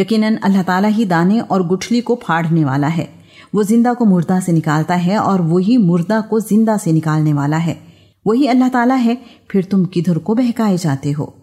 यकीनन अल्लाह ताला ही दाने और गुठली को फाड़ने वाला है। वो ज़िंदा को मुर्दा से निकालता है और वही मुर्दा को ज़िंदा से निकालने वाला है। वही अल्लाह ताला है, फिर तुम किधर को बहकाए जाते हो?